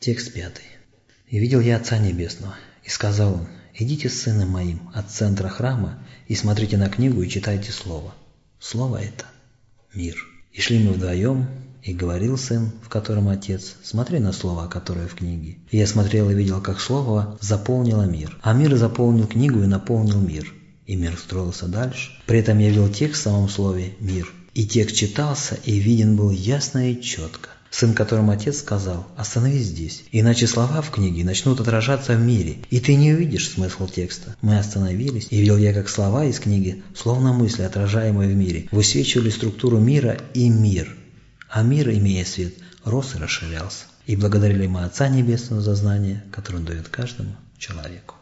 Текст пятый. «И видел я Отца Небесного, и сказал он, идите с сыном моим от центра храма и смотрите на книгу и читайте слово. Слово это – мир. И шли мы вдвоем, и говорил сын, в котором отец, смотри на слово, которое в книге. И я смотрел и видел, как слово заполнило мир. А мир заполнил книгу и наполнил мир. И мир строился дальше. При этом я видел текст в самом слове «мир». И текст читался, и виден был ясно и четко. Сын, которому отец сказал, остановись здесь, иначе слова в книге начнут отражаться в мире, и ты не увидишь смысл текста. Мы остановились, и видел я, как слова из книги, словно мысли, отражаемые в мире, высвечивали структуру мира и мир. А мир, имея свет, рос и расширялся. И благодарили мы Отца Небесного за знание, которое он дает каждому человеку.